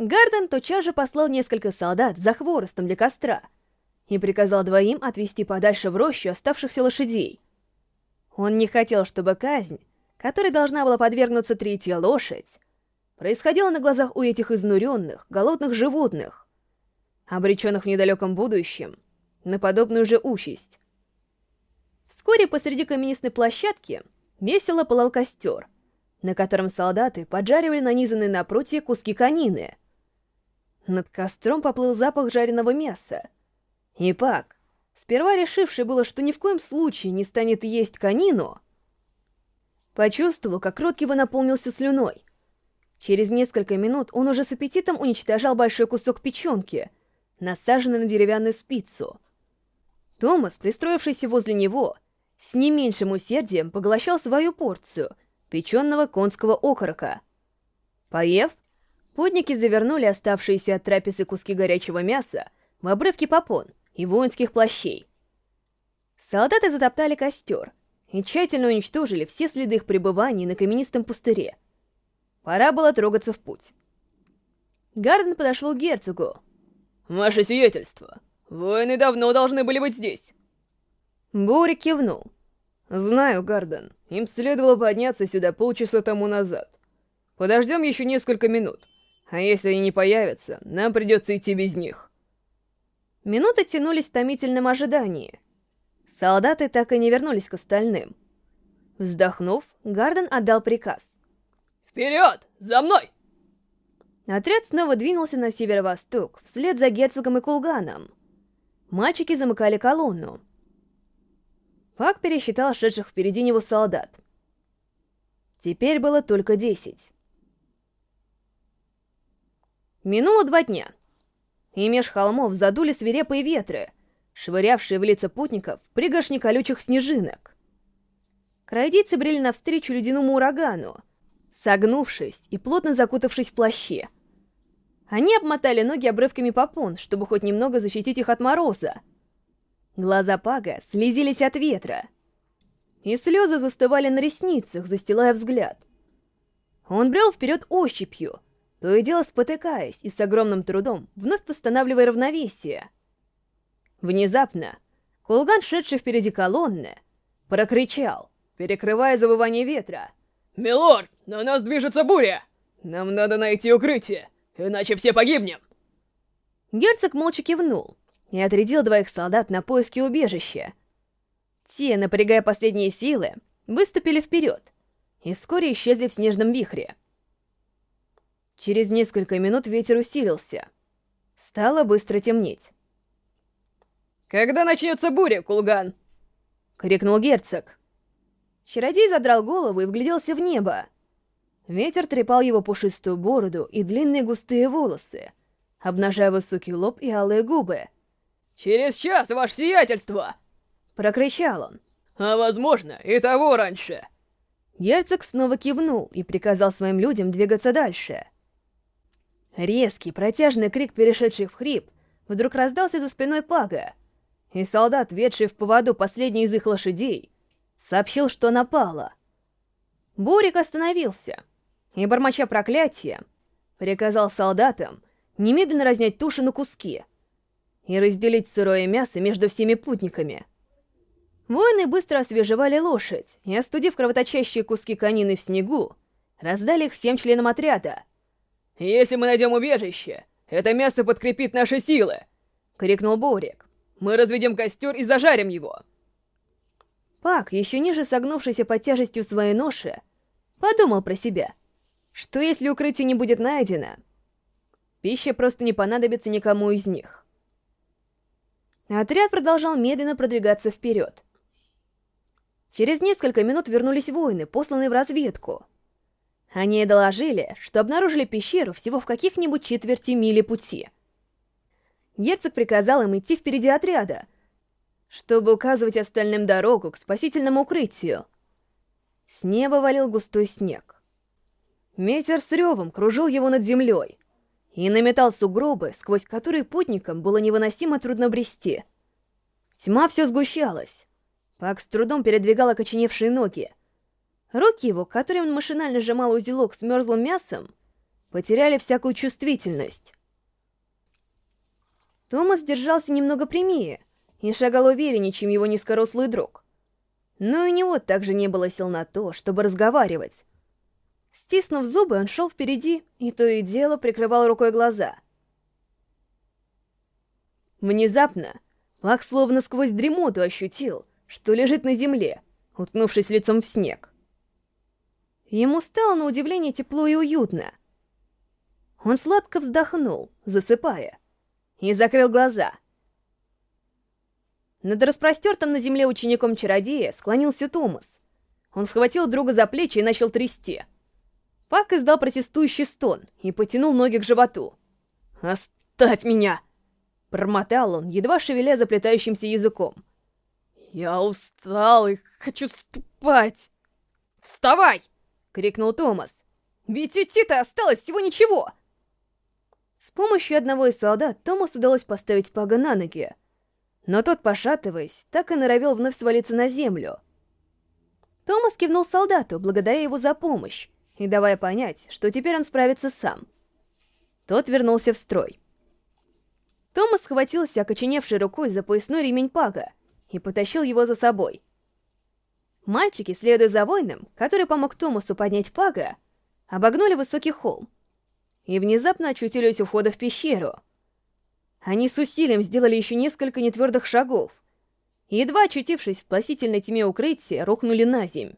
Гарден тотчас же послал несколько солдат за хворостом для костра и приказал двоим отвезти подальше в рощу оставшихся лошадей. Он не хотел, чтобы казнь, которой должна была подвергнуться третья лошадь, происходила на глазах у этих изнуренных, голодных животных, обреченных в недалеком будущем на подобную же участь. Вскоре посреди каменистной площадки весело пылал костер, на котором солдаты поджаривали нанизанные на прутья куски конины. Над костром поплыл запах жареного мяса. И Пак, сперва решивший было, что ни в коем случае не станет есть конину, почувствовал, как рот его наполнился слюной. Через несколько минут он уже с аппетитом уничтожал большой кусок печенки, насаженный на деревянную спицу. Томас, пристроившийся возле него, с не меньшим усердием поглощал свою порцию печеного конского окорока. Поев, путники завернули оставшиеся от трапезы куски горячего мяса в обрывки попон и воинских плащей. Солдаты затоптали костер и тщательно уничтожили все следы их пребывания на каменистом пустыре. Пора было трогаться в путь. Гарден подошел к герцогу. «Ваше сиятельство, воины давно должны были быть здесь». Бори кивнул. «Знаю, Гарден. Им следовало подняться сюда полчаса тому назад. Подождем еще несколько минут. А если они не появятся, нам придется идти без них». Минуты тянулись в томительном ожидании. Солдаты так и не вернулись к остальным. Вздохнув, Гарден отдал приказ. «Вперед! За мной!» Отряд снова двинулся на северо-восток, вслед за герцогом и кулганом. Мальчики замыкали колонну. Пак пересчитал шедших впереди него солдат. Теперь было только десять. Минуло два дня, и меж холмов задули свирепые ветры, швырявшие в лица путников пригоршни колючих снежинок. Крайдейцы брели навстречу ледяному урагану, согнувшись и плотно закутавшись в плаще. Они обмотали ноги обрывками попон, чтобы хоть немного защитить их от мороза, Глаза Пага слезились от ветра, и слезы застывали на ресницах, застилая взгляд. Он брел вперед ощупью, то и дело спотыкаясь и с огромным трудом вновь восстанавливая равновесие. Внезапно Кулган, шедший впереди колонны, прокричал, перекрывая завывание ветра. «Милорд, на нас движется буря! Нам надо найти укрытие, иначе все погибнем!» Герцог молча кивнул, и отрядил двоих солдат на поиски убежища. Те, напрягая последние силы, выступили вперед и вскоре исчезли в снежном вихре. Через несколько минут ветер усилился. Стало быстро темнеть. «Когда начнется буря, Кулган?» — крикнул герцог. Чародей задрал голову и вгляделся в небо. Ветер трепал его пушистую бороду и длинные густые волосы, обнажая высокий лоб и алые губы. «Через час, ваше сиятельство!» Прокричал он. «А возможно, и того раньше!» Герцог снова кивнул и приказал своим людям двигаться дальше. Резкий, протяжный крик, перешедший в хрип, вдруг раздался за спиной Пага, и солдат, ведший в поводу последней из их лошадей, сообщил, что напало. Бурик остановился и, бормоча проклятия, приказал солдатам немедленно разнять туши на куски — и разделить сырое мясо между всеми путниками. Воины быстро освежевали лошадь и, остудив кровоточащие куски конины в снегу, раздали их всем членам отряда. «Если мы найдем убежище, это мясо подкрепит наши силы!» — крикнул Борик. «Мы разведем костер и зажарим его!» Пак, еще ниже согнувшийся под тяжестью своей ноши, подумал про себя, что если укрытие не будет найдено, пища просто не понадобится никому из них. Отряд продолжал медленно продвигаться вперед. Через несколько минут вернулись воины, посланные в разведку. Они доложили, что обнаружили пещеру всего в каких-нибудь четверти мили пути. Герцог приказал им идти впереди отряда, чтобы указывать остальным дорогу к спасительному укрытию. С неба валил густой снег. Ветер с ревом кружил его над землей и наметал сугробы, сквозь которые путникам было невыносимо трудно брести. Тьма все сгущалась. Пак с трудом передвигал окоченевшие ноги. Руки его, которым он машинально сжимал узелок с мерзлым мясом, потеряли всякую чувствительность. Томас держался немного прямее и шагал увереннее, чем его низкорослый друг. Но и у него также не было сил на то, чтобы разговаривать. Стиснув зубы, он шел впереди и то и дело прикрывал рукой глаза. Внезапно Пак словно сквозь дремоту ощутил, что лежит на земле, уткнувшись лицом в снег. Ему стало на удивление тепло и уютно. Он сладко вздохнул, засыпая, и закрыл глаза. Над распростертым на земле учеником чародея склонился Томас. Он схватил друга за плечи и начал трясти. Пак издал протестующий стон и потянул ноги к животу. «Оставь меня!» Промотал он, едва шевеля заплетающимся языком. «Я устал и хочу спать!» «Вставай!» — крикнул Томас. «Ведь идти-то осталось всего ничего!» С помощью одного из солдат Томас удалось поставить Пага на ноги. Но тот, пошатываясь, так и норовил вновь свалиться на землю. Томас кивнул солдату, благодаря его за помощь, и давая понять, что теперь он справится сам. Тот вернулся в строй. Томас схватился окоченевшей рукой за поясной ремень Пага и потащил его за собой. Мальчики, следуя за воином, который помог Томасу поднять Пага, обогнули высокий холм и внезапно очутились у входа в пещеру. Они с усилием сделали еще несколько нетвердых шагов, и, едва очутившись в спасительной тьме укрытия, рухнули на земь.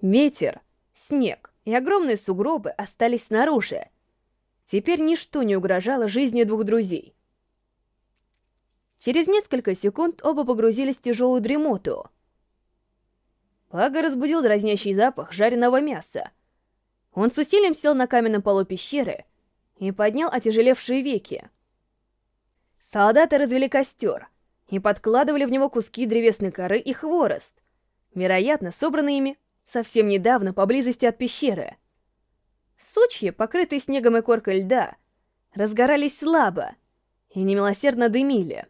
Ветер, снег и огромные сугробы остались снаружи. Теперь ничто не угрожало жизни двух друзей. Через несколько секунд оба погрузились в тяжелую дремоту — Пага разбудил дразнящий запах жареного мяса. Он с усилием сел на каменном полу пещеры и поднял отяжелевшие веки. Солдаты развели костер и подкладывали в него куски древесной коры и хворост, вероятно, собранные ими совсем недавно поблизости от пещеры. Сучья, покрытые снегом и коркой льда, разгорались слабо и немилосердно дымили.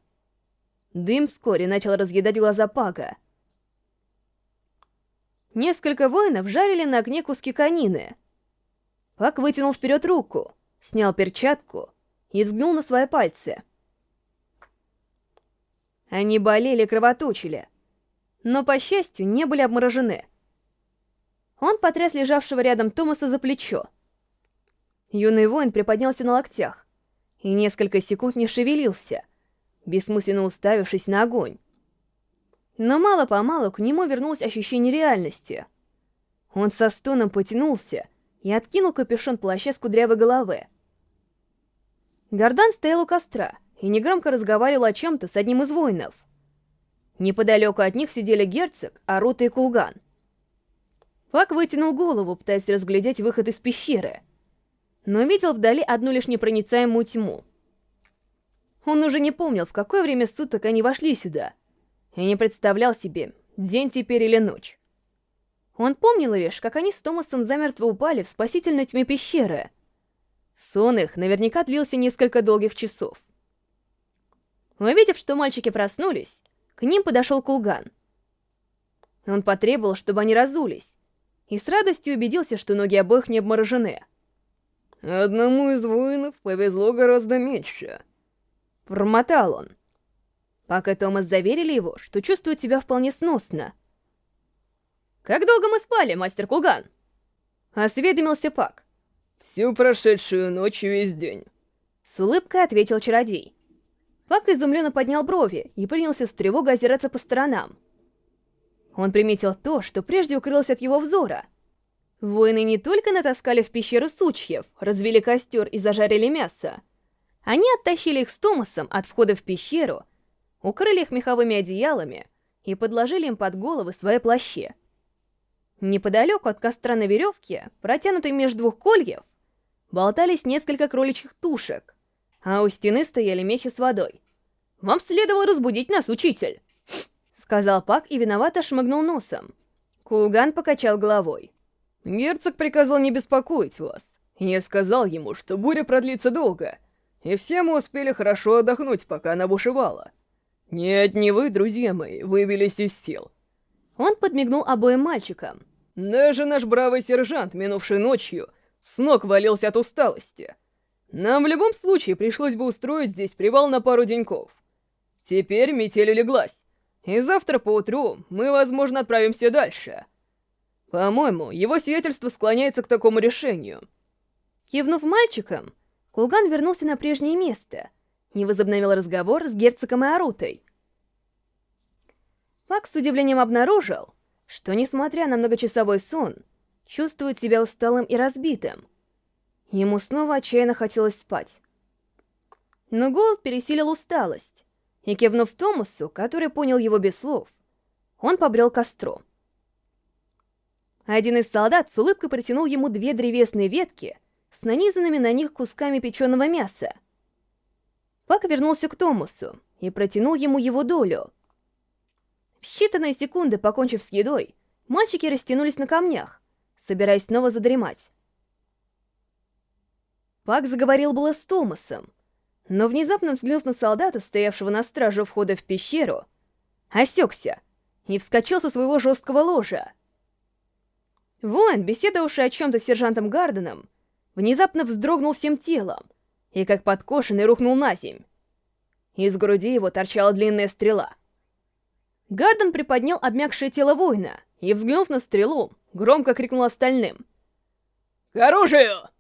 Дым вскоре начал разъедать глаза Пага, Несколько воинов жарили на огне куски конины. Пак вытянул вперед руку, снял перчатку и взглянул на свои пальцы. Они болели и кровоточили, но, по счастью, не были обморожены. Он потряс лежавшего рядом Томаса за плечо. Юный воин приподнялся на локтях и несколько секунд не шевелился, бессмысленно уставившись на огонь. Но мало-помалу к нему вернулось ощущение реальности. Он со стоном потянулся и откинул капюшон плаща с кудрявой головы. Гордан стоял у костра и негромко разговаривал о чем-то с одним из воинов. Неподалеку от них сидели герцог, Арута и Кулган. Пак вытянул голову, пытаясь разглядеть выход из пещеры, но видел вдали одну лишь непроницаемую тьму. Он уже не помнил, в какое время суток они вошли сюда — и не представлял себе, день теперь или ночь. Он помнил лишь, как они с Томасом замертво упали в спасительной тьме пещеры. Сон их наверняка длился несколько долгих часов. Увидев, что мальчики проснулись, к ним подошел Кулган. Он потребовал, чтобы они разулись, и с радостью убедился, что ноги обоих не обморожены. «Одному из воинов повезло гораздо меньше», — промотал он. Пак и Томас заверили его, что чувствуют себя вполне сносно. «Как долго мы спали, мастер Кулган?» Осведомился Пак. «Всю прошедшую ночь и весь день», — с улыбкой ответил чародей. Пак изумленно поднял брови и принялся с тревогой озираться по сторонам. Он приметил то, что прежде укрылось от его взора. Воины не только натаскали в пещеру сучьев, развели костер и зажарили мясо. Они оттащили их с Томасом от входа в пещеру — укрыли их меховыми одеялами и подложили им под головы свои плащи. Неподалеку от костра на веревке, протянутой между двух кольев, болтались несколько кроличьих тушек, а у стены стояли мехи с водой. «Вам следовало разбудить нас, учитель!» — сказал Пак и виновато шмыгнул носом. Кулган покачал головой. «Герцог приказал не беспокоить вас. Я сказал ему, что буря продлится долго, и все мы успели хорошо отдохнуть, пока она бушевала. «Нет, не вы, друзья мои, выбились из сил». Он подмигнул обоим мальчикам. «Даже наш бравый сержант, минувшей ночью, С ног валился от усталости. Нам в любом случае пришлось бы устроить здесь привал на пару деньков. Теперь метель улеглась, и завтра поутру мы, возможно, отправимся дальше. По-моему, его сиятельство склоняется к такому решению. Кивнув мальчиком, Кулган вернулся на прежнее место и возобновил разговор с герцогом и Арутой. Пак с удивлением обнаружил, что, несмотря на многочасовой сон, чувствует себя усталым и разбитым. Ему снова отчаянно хотелось спать. Но голод пересилил усталость, и кивнув Томасу, который понял его без слов, он побрел к костру. Один из солдат с улыбкой протянул ему две древесные ветки с нанизанными на них кусками печеного мяса. Пак вернулся к Томасу и протянул ему его долю. В считанные секунды, покончив с едой, мальчики растянулись на камнях, собираясь снова задремать. Пак заговорил было с Томасом, но внезапно взглянув на солдата, стоявшего на страже входа в пещеру, осекся и вскочил со своего жесткого ложа. Воин, беседовавший о чем-то с сержантом Гарденом, внезапно вздрогнул всем телом и, как подкошенный, рухнул на земь. Из груди его торчала длинная стрела. Гарден приподнял обмякшее тело воина и, взглянув на стрелу, громко крикнул остальным. «К оружию!»